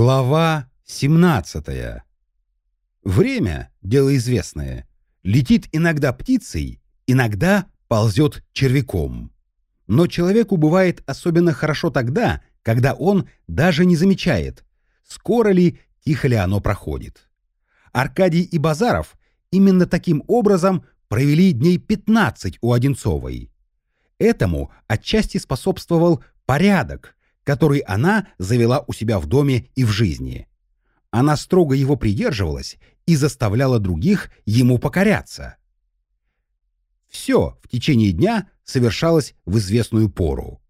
Глава 17. Время, дело известное, летит иногда птицей, иногда ползет червяком. Но человеку бывает особенно хорошо тогда, когда он даже не замечает, скоро ли, тихо ли оно проходит. Аркадий и Базаров именно таким образом провели дней 15 у Одинцовой. Этому отчасти способствовал порядок, который она завела у себя в доме и в жизни. Она строго его придерживалась и заставляла других ему покоряться. Все в течение дня совершалось в известную пору.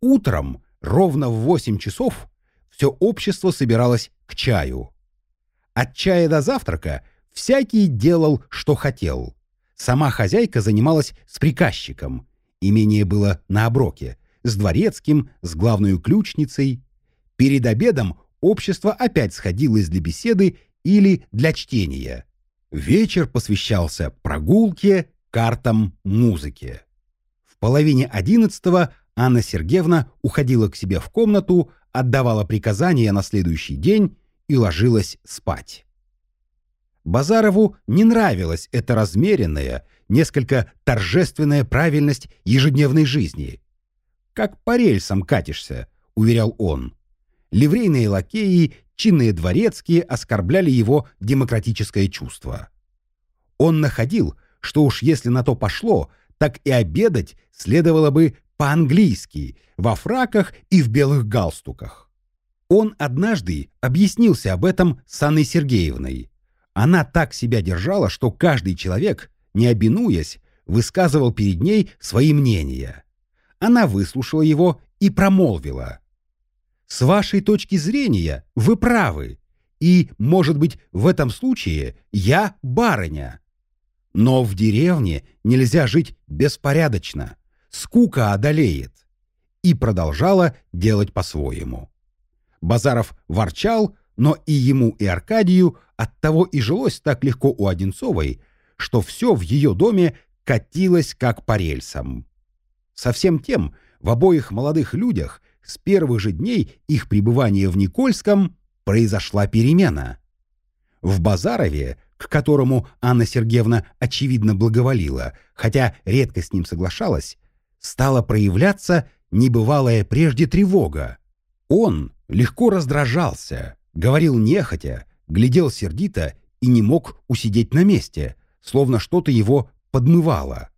Утром, ровно в 8 часов, все общество собиралось к чаю. От чая до завтрака всякий делал, что хотел. Сама хозяйка занималась с приказчиком. Имение было на оброке, с дворецким, с главной ключницей. Перед обедом общество опять сходилось для беседы или для чтения. Вечер посвящался прогулке, картам, музыке. В половине одиннадцатого Анна Сергеевна уходила к себе в комнату, отдавала приказания на следующий день и ложилась спать. Базарову не нравилась эта размеренная, несколько торжественная правильность ежедневной жизни как по рельсам катишься», — уверял он. Ливрейные лакеи, чинные дворецкие оскорбляли его демократическое чувство. Он находил, что уж если на то пошло, так и обедать следовало бы по-английски, во фраках и в белых галстуках. Он однажды объяснился об этом с Анной Сергеевной. Она так себя держала, что каждый человек, не обинуясь, высказывал перед ней свои мнения. Она выслушала его и промолвила. «С вашей точки зрения вы правы, и, может быть, в этом случае я барыня. Но в деревне нельзя жить беспорядочно, скука одолеет». И продолжала делать по-своему. Базаров ворчал, но и ему, и Аркадию оттого и жилось так легко у Одинцовой, что все в ее доме катилось как по рельсам. Совсем тем, в обоих молодых людях с первых же дней их пребывания в Никольском произошла перемена. В Базарове, к которому Анна Сергеевна очевидно благоволила, хотя редко с ним соглашалась, стала проявляться небывалая прежде тревога. Он легко раздражался, говорил нехотя, глядел сердито и не мог усидеть на месте, словно что-то его подмывало.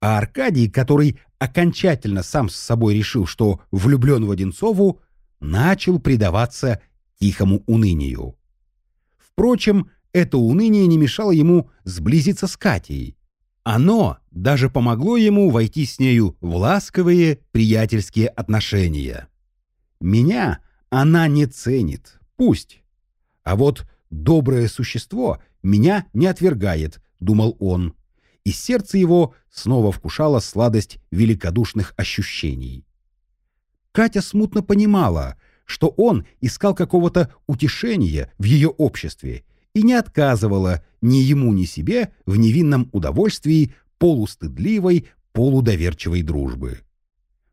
А Аркадий, который окончательно сам с собой решил, что влюблен в Одинцову, начал предаваться тихому унынию. Впрочем, это уныние не мешало ему сблизиться с Катей. Оно даже помогло ему войти с нею в ласковые приятельские отношения. «Меня она не ценит, пусть. А вот доброе существо меня не отвергает», — думал он и сердце его снова вкушало сладость великодушных ощущений. Катя смутно понимала, что он искал какого-то утешения в ее обществе и не отказывала ни ему, ни себе в невинном удовольствии полустыдливой, полудоверчивой дружбы.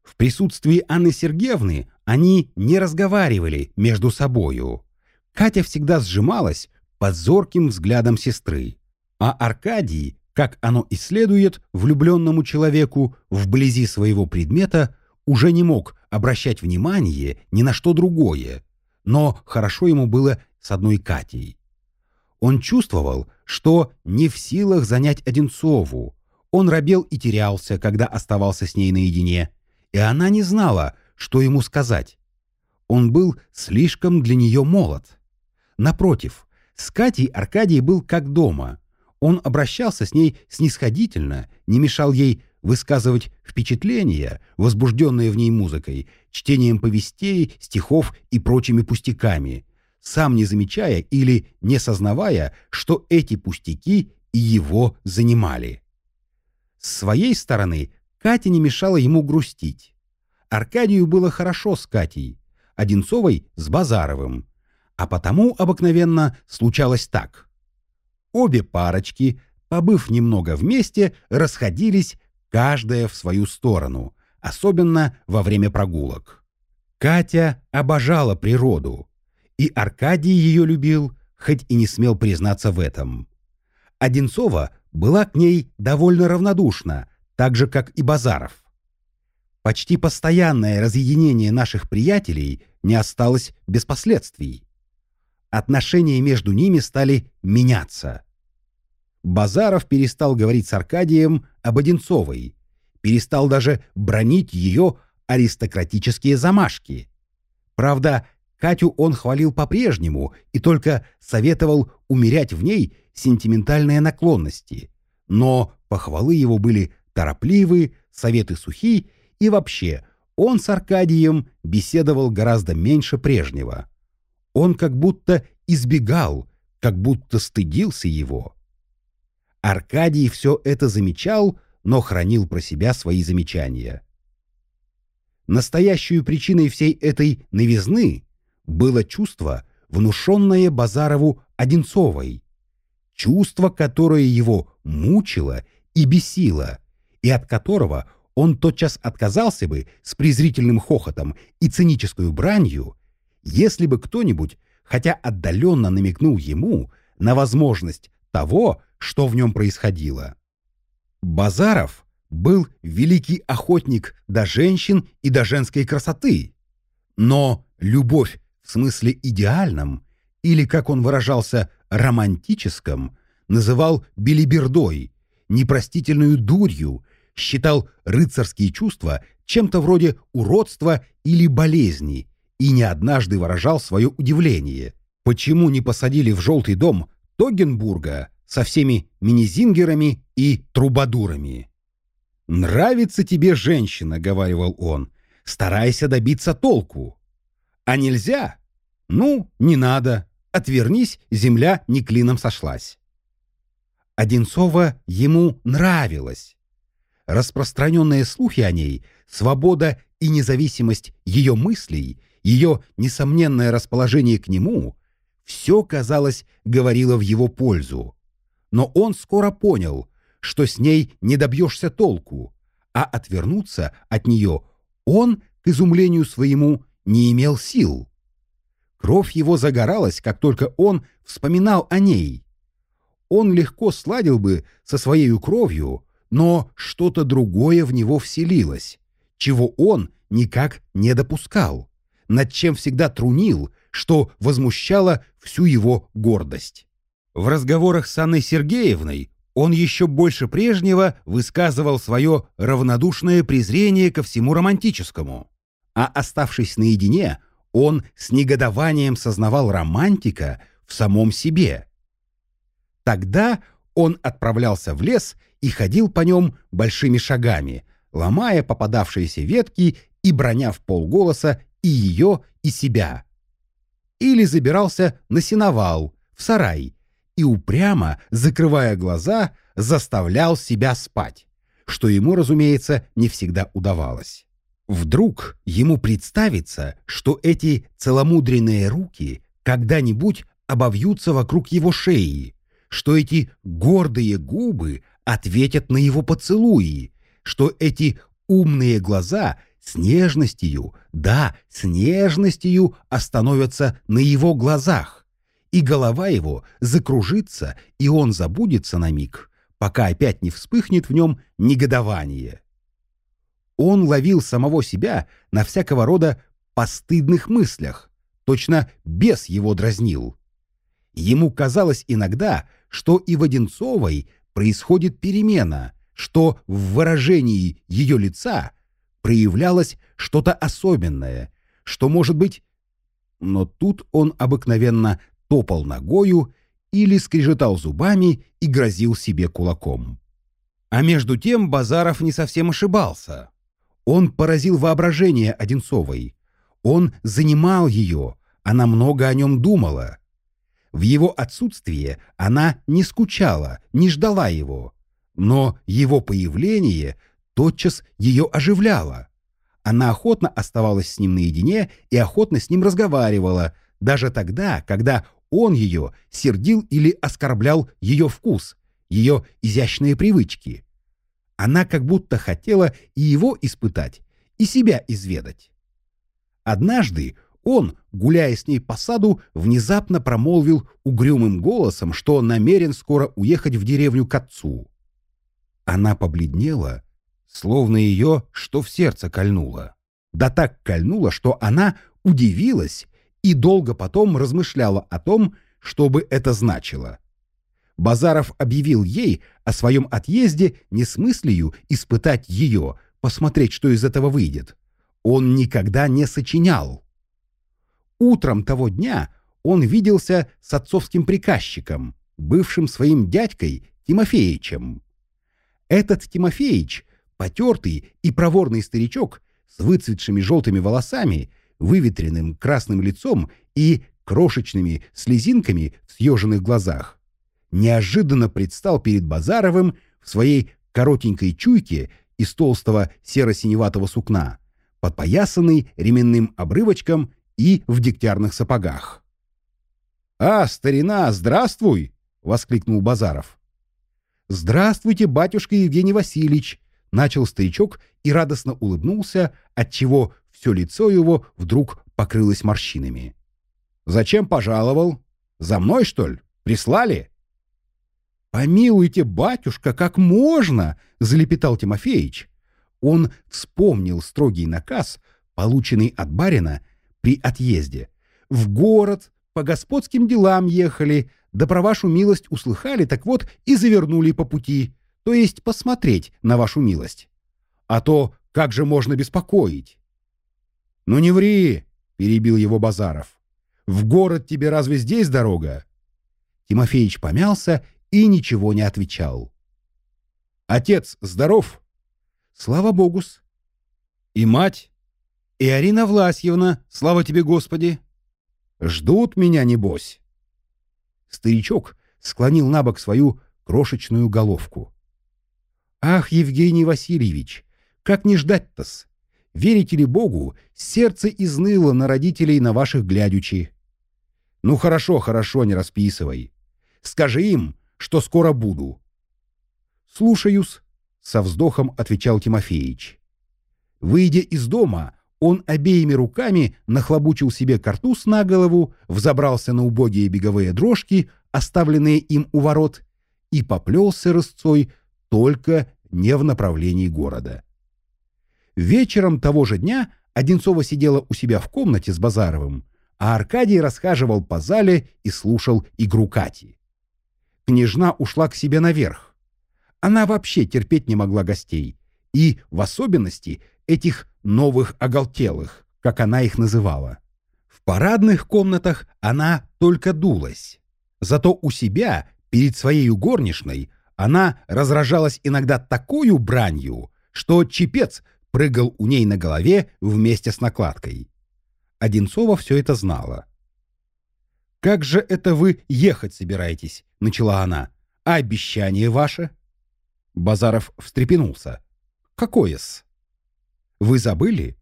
В присутствии Анны Сергеевны они не разговаривали между собою. Катя всегда сжималась под зорким взглядом сестры, а Аркадий как оно и следует влюбленному человеку вблизи своего предмета, уже не мог обращать внимание ни на что другое, но хорошо ему было с одной Катей. Он чувствовал, что не в силах занять Одинцову, он робел и терялся, когда оставался с ней наедине, и она не знала, что ему сказать. Он был слишком для нее молод. Напротив, с Катей Аркадий был как дома — он обращался с ней снисходительно, не мешал ей высказывать впечатления, возбужденные в ней музыкой, чтением повестей, стихов и прочими пустяками, сам не замечая или не сознавая, что эти пустяки и его занимали. С своей стороны Катя не мешала ему грустить. Аркадию было хорошо с Катей, Одинцовой с Базаровым, а потому обыкновенно случалось так. Обе парочки, побыв немного вместе, расходились, каждая в свою сторону, особенно во время прогулок. Катя обожала природу, И Аркадий ее любил, хоть и не смел признаться в этом. Одинцова была к ней довольно равнодушна, так же, как и Базаров. Почти постоянное разъединение наших приятелей не осталось без последствий. Отношения между ними стали меняться. Базаров перестал говорить с Аркадием об Одинцовой, перестал даже бронить ее аристократические замашки. Правда, Катю он хвалил по-прежнему и только советовал умерять в ней сентиментальные наклонности. Но похвалы его были торопливы, советы сухи, и вообще он с Аркадием беседовал гораздо меньше прежнего. Он как будто избегал, как будто стыдился его. Аркадий все это замечал, но хранил про себя свои замечания. Настоящую причиной всей этой новизны было чувство, внушенное Базарову Одинцовой, чувство, которое его мучило и бесило, и от которого он тотчас отказался бы с презрительным хохотом и цинической бранью, если бы кто-нибудь, хотя отдаленно намекнул ему на возможность того, что в нем происходило. Базаров был великий охотник до женщин и до женской красоты, но любовь в смысле идеальном, или, как он выражался, романтическом, называл белибердой, непростительную дурью, считал рыцарские чувства чем-то вроде уродства или болезни и не однажды выражал свое удивление, почему не посадили в желтый дом Тогенбурга со всеми минизингерами и трубадурами. «Нравится тебе женщина», — говаривал он, — «старайся добиться толку. А нельзя? Ну, не надо. Отвернись, земля не клином сошлась. Одинцова ему нравилась. Распространенные слухи о ней, свобода и независимость ее мыслей, ее несомненное расположение к нему — все, казалось, говорило в его пользу. Но он скоро понял, что с ней не добьешься толку, а отвернуться от нее он, к изумлению своему, не имел сил. Кровь его загоралась, как только он вспоминал о ней. Он легко сладил бы со своей кровью, но что-то другое в него вселилось, чего он никак не допускал, над чем всегда трунил, что возмущало всю его гордость. В разговорах с Анной Сергеевной он еще больше прежнего высказывал свое равнодушное презрение ко всему романтическому а оставшись наедине, он с негодованием сознавал романтика в самом себе. Тогда он отправлялся в лес и ходил по нем большими шагами, ломая попадавшиеся ветки и броня в полголоса и ее, и себя. Или забирался на сеновал, в сарай, и упрямо, закрывая глаза, заставлял себя спать, что ему, разумеется, не всегда удавалось. Вдруг ему представится, что эти целомудренные руки когда-нибудь обовьются вокруг его шеи, что эти гордые губы ответят на его поцелуи, что эти умные глаза с нежностью, да, с нежностью остановятся на его глазах, и голова его закружится, и он забудется на миг, пока опять не вспыхнет в нем негодование он ловил самого себя на всякого рода постыдных мыслях, точно бес его дразнил. Ему казалось иногда, что и в Одинцовой происходит перемена, что в выражении ее лица проявлялось что-то особенное, что, может быть... Но тут он обыкновенно топал ногою или скрежетал зубами и грозил себе кулаком. А между тем Базаров не совсем ошибался. Он поразил воображение Одинцовой. Он занимал ее, она много о нем думала. В его отсутствие она не скучала, не ждала его. Но его появление тотчас ее оживляло. Она охотно оставалась с ним наедине и охотно с ним разговаривала, даже тогда, когда он ее сердил или оскорблял ее вкус, ее изящные привычки. Она как будто хотела и его испытать, и себя изведать. Однажды Он, гуляя с ней по саду, внезапно промолвил угрюмым голосом, что намерен скоро уехать в деревню к отцу. Она побледнела, словно ее что в сердце кольнуло. Да так кольнуло, что она удивилась и долго потом размышляла о том, что бы это значило. Базаров объявил ей о своем отъезде не с мыслью испытать ее, посмотреть, что из этого выйдет. Он никогда не сочинял. Утром того дня он виделся с отцовским приказчиком, бывшим своим дядькой Тимофеичем. Этот Тимофеич, потертый и проворный старичок с выцветшими желтыми волосами, выветренным красным лицом и крошечными слезинками в съеженных глазах, неожиданно предстал перед Базаровым в своей коротенькой чуйке из толстого серо-синеватого сукна, подпоясанный ременным обрывочком и в дегтярных сапогах. «А, старина, здравствуй!» — воскликнул Базаров. «Здравствуйте, батюшка Евгений Васильевич!» — начал старичок и радостно улыбнулся, отчего все лицо его вдруг покрылось морщинами. «Зачем пожаловал? За мной, что ли? Прислали?» «Помилуйте, батюшка, как можно?» — залепетал Тимофеич. Он вспомнил строгий наказ, полученный от барина при отъезде. В город по господским делам ехали, да про вашу милость услыхали, так вот и завернули по пути, то есть посмотреть на вашу милость. А то как же можно беспокоить? — Ну не ври, — перебил его Базаров. — В город тебе разве здесь дорога? Тимофеич помялся и ничего не отвечал. «Отец здоров?» «Слава Богус». «И мать?» «И Арина Власьевна, слава тебе, Господи!» «Ждут меня, небось?» Старичок склонил на бок свою крошечную головку. «Ах, Евгений Васильевич, как не ждать-то-с? Верите ли Богу, сердце изныло на родителей на ваших глядючи?» «Ну хорошо, хорошо, не расписывай. Скажи им, что скоро буду. «Слушаюсь», — со вздохом отвечал Тимофеич. Выйдя из дома, он обеими руками нахлобучил себе картуз на голову, взобрался на убогие беговые дрожки, оставленные им у ворот, и поплелся рысцой только не в направлении города. Вечером того же дня Одинцова сидела у себя в комнате с Базаровым, а Аркадий расхаживал по зале и слушал игру Кати княжна ушла к себе наверх. Она вообще терпеть не могла гостей, и, в особенности, этих новых оголтелых, как она их называла. В парадных комнатах она только дулась. Зато у себя, перед своей горничной, она разражалась иногда такую бранью, что чепец прыгал у ней на голове вместе с накладкой. Одинцова все это знала. «Как же это вы ехать собираетесь?» — начала она. «А обещание ваше?» Базаров встрепенулся. «Какое-с?» «Вы забыли?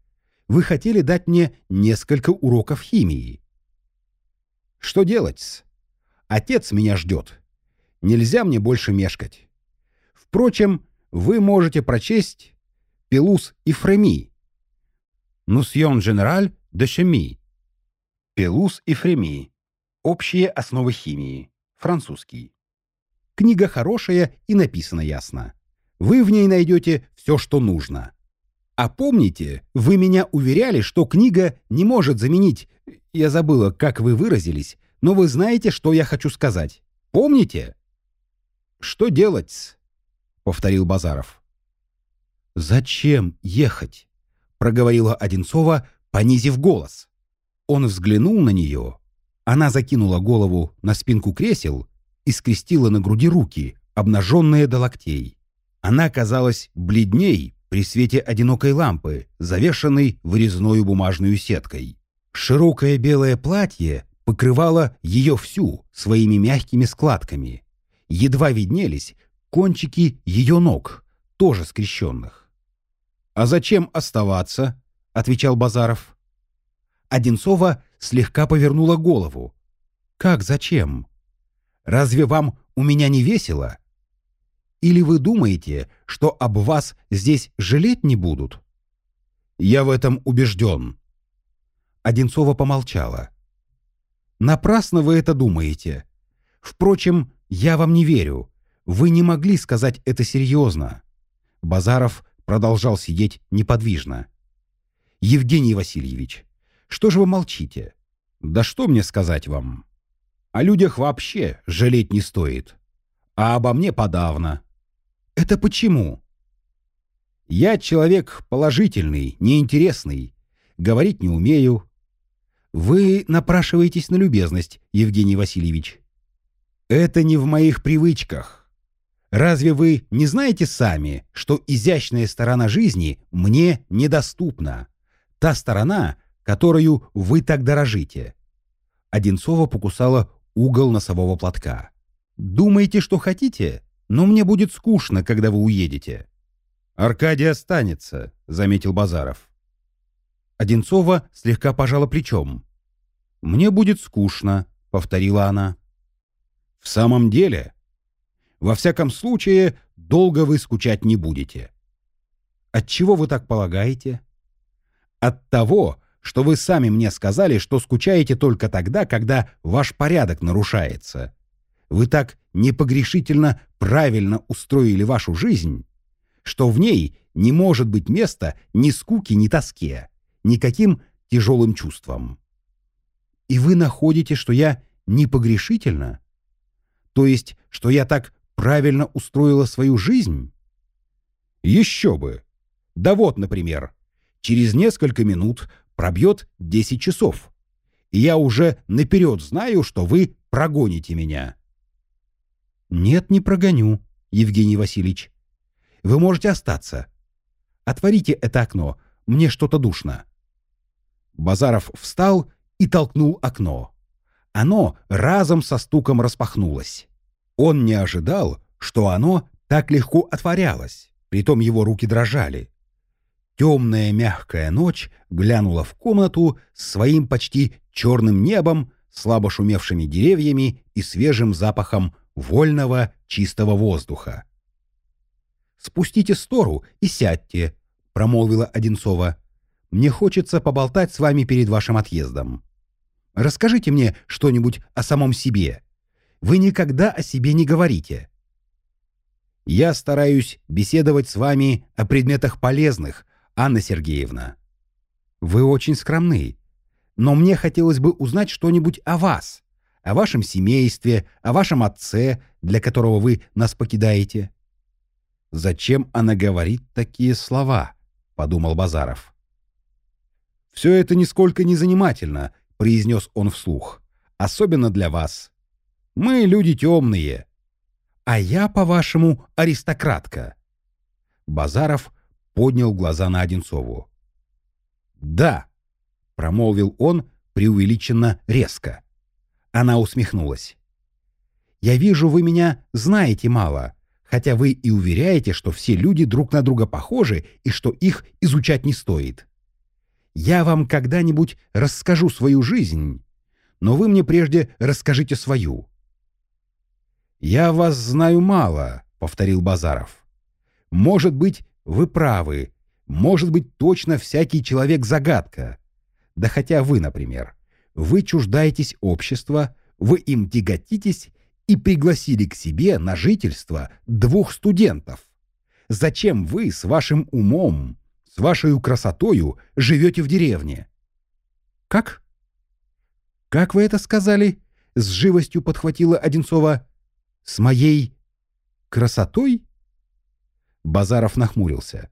Вы хотели дать мне несколько уроков химии». «Что делать-с? Отец меня ждет. Нельзя мне больше мешкать. Впрочем, вы можете прочесть Пелус и Фреми. Нусьон Женераль де Шеми. Пелус и Фреми. Общие основы химии. Французский. Книга хорошая и написана ясно. Вы в ней найдете все, что нужно. А помните, вы меня уверяли, что книга не может заменить... Я забыла, как вы выразились, но вы знаете, что я хочу сказать. Помните? Что делать? повторил Базаров. Зачем ехать? проговорила Одинцова, понизив голос. Он взглянул на нее, она закинула голову на спинку кресел и скрестила на груди руки, обнаженные до локтей. Она казалась бледней при свете одинокой лампы, завешенной вырезной бумажной сеткой. Широкое белое платье покрывало ее всю своими мягкими складками. Едва виднелись кончики ее ног, тоже скрещенных. «А зачем оставаться?» — отвечал Базаров. Одинцова слегка повернула голову. «Как зачем? Разве вам у меня не весело? Или вы думаете, что об вас здесь жалеть не будут?» «Я в этом убежден». Одинцова помолчала. «Напрасно вы это думаете. Впрочем, я вам не верю. Вы не могли сказать это серьезно». Базаров продолжал сидеть неподвижно. «Евгений Васильевич, что же вы молчите? Да что мне сказать вам? О людях вообще жалеть не стоит. А обо мне подавно. Это почему? Я человек положительный, неинтересный. Говорить не умею. Вы напрашиваетесь на любезность, Евгений Васильевич. Это не в моих привычках. Разве вы не знаете сами, что изящная сторона жизни мне недоступна? Та сторона, которую вы так дорожите. Одинцова покусала угол носового платка. Думаете, что хотите, но мне будет скучно, когда вы уедете. Аркадий останется, заметил Базаров. Одинцова слегка пожала плечом. Мне будет скучно, повторила она. В самом деле, во всяком случае, долго вы скучать не будете. От чего вы так полагаете? От того, что вы сами мне сказали, что скучаете только тогда, когда ваш порядок нарушается. Вы так непогрешительно правильно устроили вашу жизнь, что в ней не может быть места ни скуки, ни тоске, никаким тяжелым чувствам. И вы находите, что я непогрешительно? То есть, что я так правильно устроила свою жизнь? Еще бы! Да вот, например, через несколько минут пробьет 10 часов, и я уже наперед знаю, что вы прогоните меня. Нет, не прогоню, Евгений Васильевич. Вы можете остаться. Отворите это окно, мне что-то душно. Базаров встал и толкнул окно оно разом со стуком распахнулось. Он не ожидал, что оно так легко отворялось, притом его руки дрожали. Темная мягкая ночь глянула в комнату с своим почти черным небом, слабо шумевшими деревьями и свежим запахом вольного чистого воздуха. «Спустите стору и сядьте», — промолвила Одинцова. «Мне хочется поболтать с вами перед вашим отъездом». Расскажите мне что-нибудь о самом себе. Вы никогда о себе не говорите. Я стараюсь беседовать с вами о предметах полезных, Анна Сергеевна. Вы очень скромны, но мне хотелось бы узнать что-нибудь о вас, о вашем семействе, о вашем отце, для которого вы нас покидаете. Зачем она говорит такие слова? подумал Базаров. Все это нисколько не занимательно, произнес он вслух. «Особенно для вас. Мы люди темные. А я, по-вашему, аристократка». Базаров поднял глаза на Одинцову. «Да», — промолвил он преувеличенно резко. Она усмехнулась. «Я вижу, вы меня знаете мало, хотя вы и уверяете, что все люди друг на друга похожи и что их изучать не стоит. Я вам когда-нибудь расскажу свою жизнь, но вы мне прежде расскажите свою». «Я вас знаю мало», — повторил Базаров. «Может быть, вы правы. Может быть, точно всякий человек загадка. Да хотя вы, например, вы чуждаетесь общества, вы им тяготитесь и пригласили к себе на жительство двух студентов. Зачем вы с вашим умом, с вашей красотою живете в деревне. Как? Как вы это сказали? С живостью подхватила Одинцова. С моей красотой? Базаров нахмурился.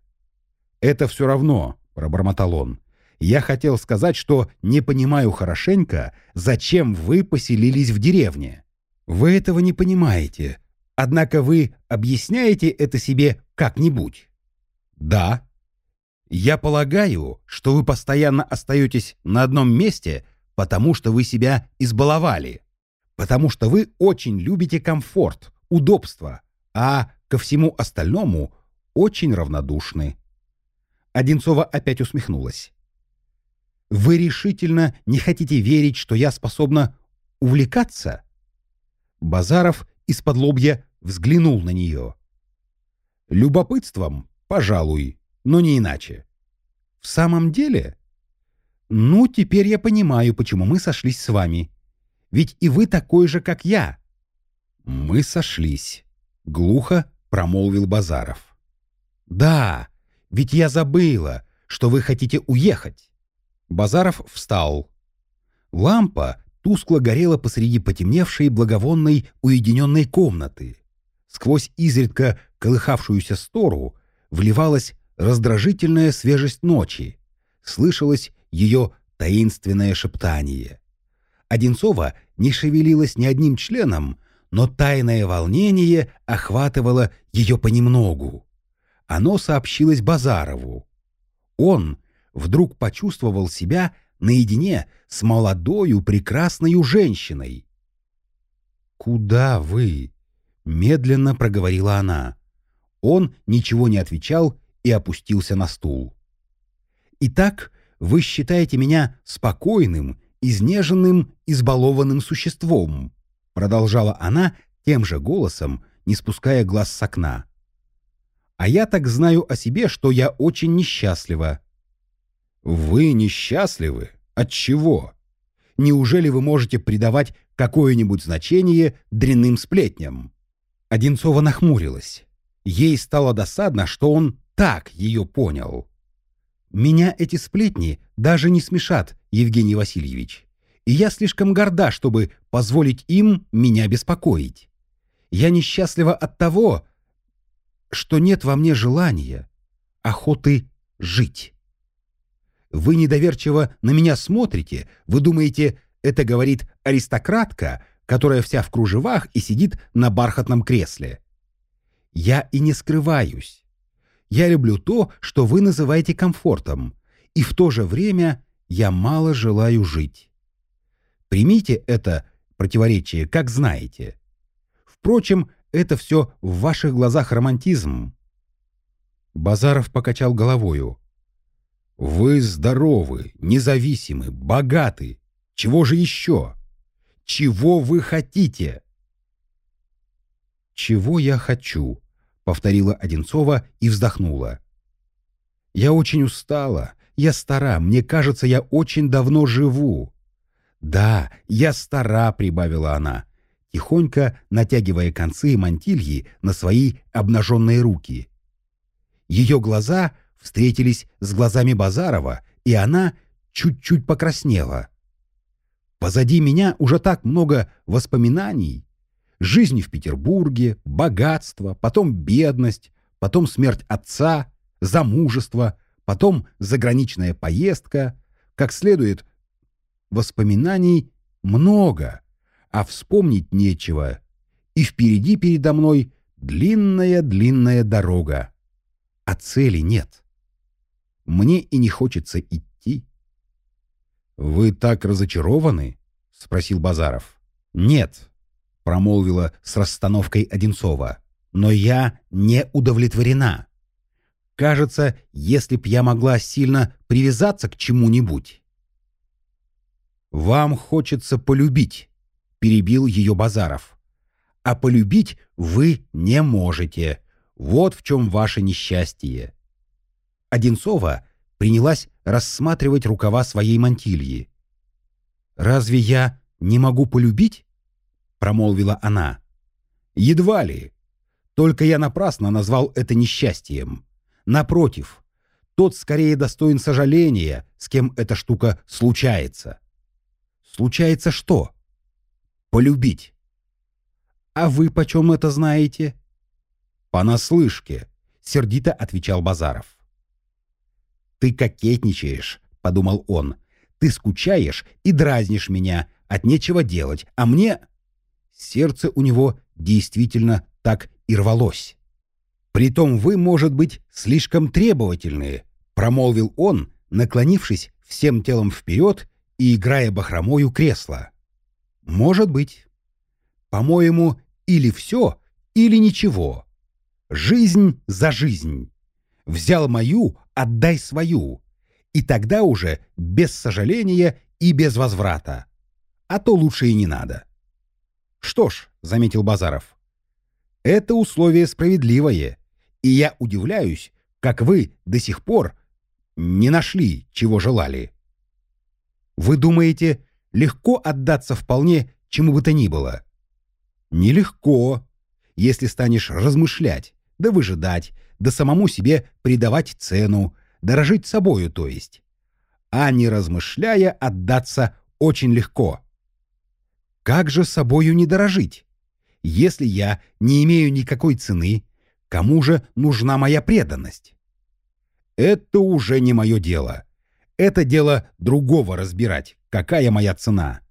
Это все равно, пробормотал он. Я хотел сказать, что не понимаю хорошенько, зачем вы поселились в деревне. Вы этого не понимаете. Однако вы объясняете это себе как-нибудь. Да, я полагаю, что вы постоянно остаетесь на одном месте, потому что вы себя избаловали, потому что вы очень любите комфорт, удобство, а ко всему остальному очень равнодушны. Одинцова опять усмехнулась. Вы решительно не хотите верить, что я способна увлекаться? Базаров из-под лобья взглянул на нее. Любопытством, пожалуй, но не иначе. В самом деле? «Ну, теперь я понимаю, почему мы сошлись с вами. Ведь и вы такой же, как я». «Мы сошлись», — глухо промолвил Базаров. «Да, ведь я забыла, что вы хотите уехать». Базаров встал. Лампа тускло горела посреди потемневшей благовонной уединенной комнаты. Сквозь изредка колыхавшуюся стору вливалась раздражительная свежесть ночи. Слышалось ее таинственное шептание. Одинцова не шевелилась ни одним членом, но тайное волнение охватывало ее понемногу. Оно сообщилось Базарову. Он вдруг почувствовал себя наедине с молодою прекрасною женщиной. «Куда вы?» — медленно проговорила она. Он ничего не отвечал и опустился на стул. «Итак, вы считаете меня спокойным, изнеженным, избалованным существом», продолжала она тем же голосом, не спуская глаз с окна. «А я так знаю о себе, что я очень несчастлива». «Вы несчастливы? От чего? Неужели вы можете придавать какое-нибудь значение дрянным сплетням?» Одинцова нахмурилась. Ей стало досадно, что он так ее понял. «Меня эти сплетни даже не смешат, Евгений Васильевич, и я слишком горда, чтобы позволить им меня беспокоить. Я несчастлива от того, что нет во мне желания, охоты жить. Вы недоверчиво на меня смотрите, вы думаете, это говорит аристократка, которая вся в кружевах и сидит на бархатном кресле. Я и не скрываюсь. Я люблю то, что вы называете комфортом, и в то же время я мало желаю жить. Примите это противоречие, как знаете. Впрочем, это все в ваших глазах романтизм. Базаров покачал головою. Вы здоровы, независимы, богаты. Чего же еще? Чего вы хотите? Чего я хочу? Повторила Одинцова и вздохнула. Я очень устала, я стара, мне кажется, я очень давно живу. Да, я стара, прибавила она, тихонько натягивая концы мантильи на свои обнаженные руки. Ее глаза встретились с глазами Базарова, и она чуть-чуть покраснела. Позади меня уже так много воспоминаний, жизнь в Петербурге, богатство, потом бедность, потом смерть отца, замужество, потом заграничная поездка, как следует, воспоминаний много, а вспомнить нечего, и впереди передо мной длинная-длинная дорога, а цели нет. Мне и не хочется идти. «Вы так разочарованы?» — спросил Базаров. «Нет», промолвила с расстановкой Одинцова. «Но я не удовлетворена. Кажется, если б я могла сильно привязаться к чему-нибудь». «Вам хочется полюбить», — перебил ее Базаров. «А полюбить вы не можете. Вот в чем ваше несчастье». Одинцова принялась рассматривать рукава своей мантильи. «Разве я не могу полюбить?» — промолвила она. «Едва ли. Только я напрасно назвал это несчастьем. Напротив, тот скорее достоин сожаления, с кем эта штука случается». «Случается что?» «Полюбить». «А вы почем это знаете?» «Понаслышке», — сердито отвечал Базаров. «Ты кокетничаешь», — подумал он. «Ты скучаешь и дразнишь меня, от нечего делать, а мне...» Сердце у него действительно так и рвалось. «Притом вы, может быть, слишком требовательные», — промолвил он, наклонившись всем телом вперед и играя бахромою кресла. «Может быть. По-моему, или все, или ничего. Жизнь за жизнь. Взял мою, отдай свою. И тогда уже без сожаления и без возврата. А то лучше и не надо». «Что ж», — заметил Базаров, — «это условие справедливое, и я удивляюсь, как вы до сих пор не нашли, чего желали». Вы думаете, легко отдаться вполне чему бы то ни было? Нелегко, если станешь размышлять, да выжидать, да самому себе придавать цену, дорожить собою, то есть. А не размышляя, отдаться очень легко. Как же собою не дорожить? Если я не имею никакой цены, кому же нужна моя преданность? Это уже не мое дело. Это дело другого разбирать, какая моя цена.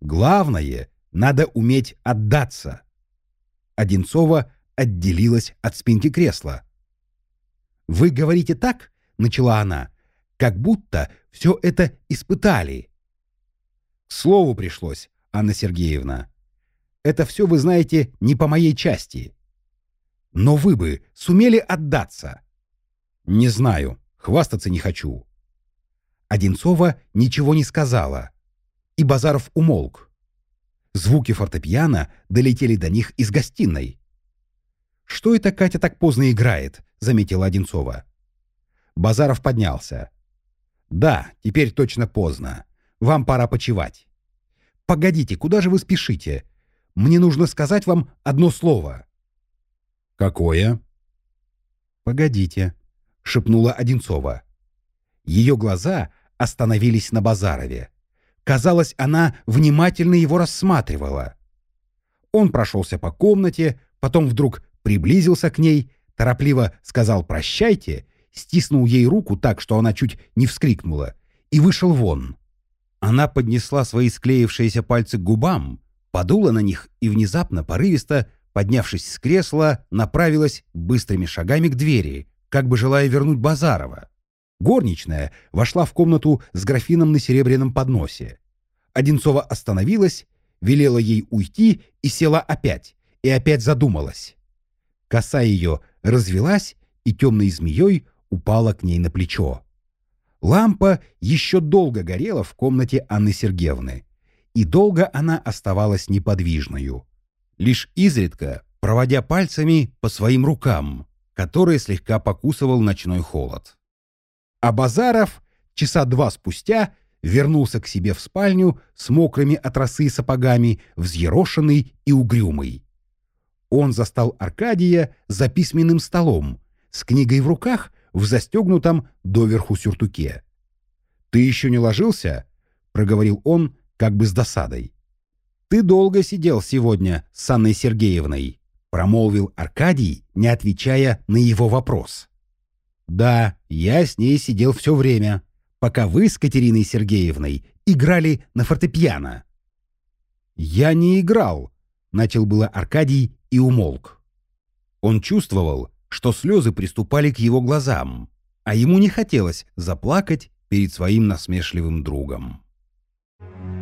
Главное, надо уметь отдаться. Одинцова отделилась от спинки кресла. «Вы говорите так?» — начала она. «Как будто все это испытали». К слову пришлось, Анна Сергеевна. Это все, вы знаете, не по моей части. Но вы бы сумели отдаться. Не знаю, хвастаться не хочу. Одинцова ничего не сказала, и Базаров умолк. Звуки фортепиано долетели до них из гостиной. «Что это Катя так поздно играет?» — заметила Одинцова. Базаров поднялся. «Да, теперь точно поздно. Вам пора почевать». «Погодите, куда же вы спешите? Мне нужно сказать вам одно слово». «Какое?» «Погодите», — шепнула Одинцова. Ее глаза остановились на Базарове. Казалось, она внимательно его рассматривала. Он прошелся по комнате, потом вдруг приблизился к ней, торопливо сказал «прощайте», стиснул ей руку так, что она чуть не вскрикнула, и вышел вон. Она поднесла свои склеившиеся пальцы к губам, подула на них и внезапно, порывисто, поднявшись с кресла, направилась быстрыми шагами к двери, как бы желая вернуть Базарова. Горничная вошла в комнату с графином на серебряном подносе. Одинцова остановилась, велела ей уйти и села опять, и опять задумалась. Коса ее развелась и темной змеей упала к ней на плечо. Лампа еще долго горела в комнате Анны Сергеевны, и долго она оставалась неподвижною, лишь изредка проводя пальцами по своим рукам, которые слегка покусывал ночной холод. А Базаров часа два спустя вернулся к себе в спальню с мокрыми от росы сапогами, взъерошенный и угрюмый. Он застал Аркадия за письменным столом, с книгой в руках в застегнутом доверху сюртуке. «Ты еще не ложился?» — проговорил он как бы с досадой. «Ты долго сидел сегодня с Анной Сергеевной», — промолвил Аркадий, не отвечая на его вопрос. Да, я с ней сидел все время, пока вы с Катериной Сергеевной играли на фортепиано. Я не играл, начал было Аркадий и умолк. Он чувствовал, что слезы приступали к его глазам, а ему не хотелось заплакать перед своим насмешливым другом. Thank you.